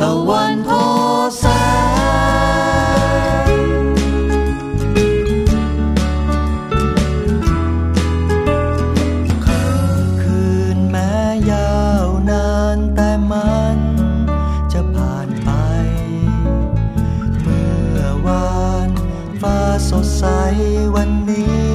ตะวันโทสงค่คืนแม้ยาวนานแต่มันจะผ่านไป เมื่อวานฟ้าสดใสวันนี้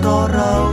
pro-rao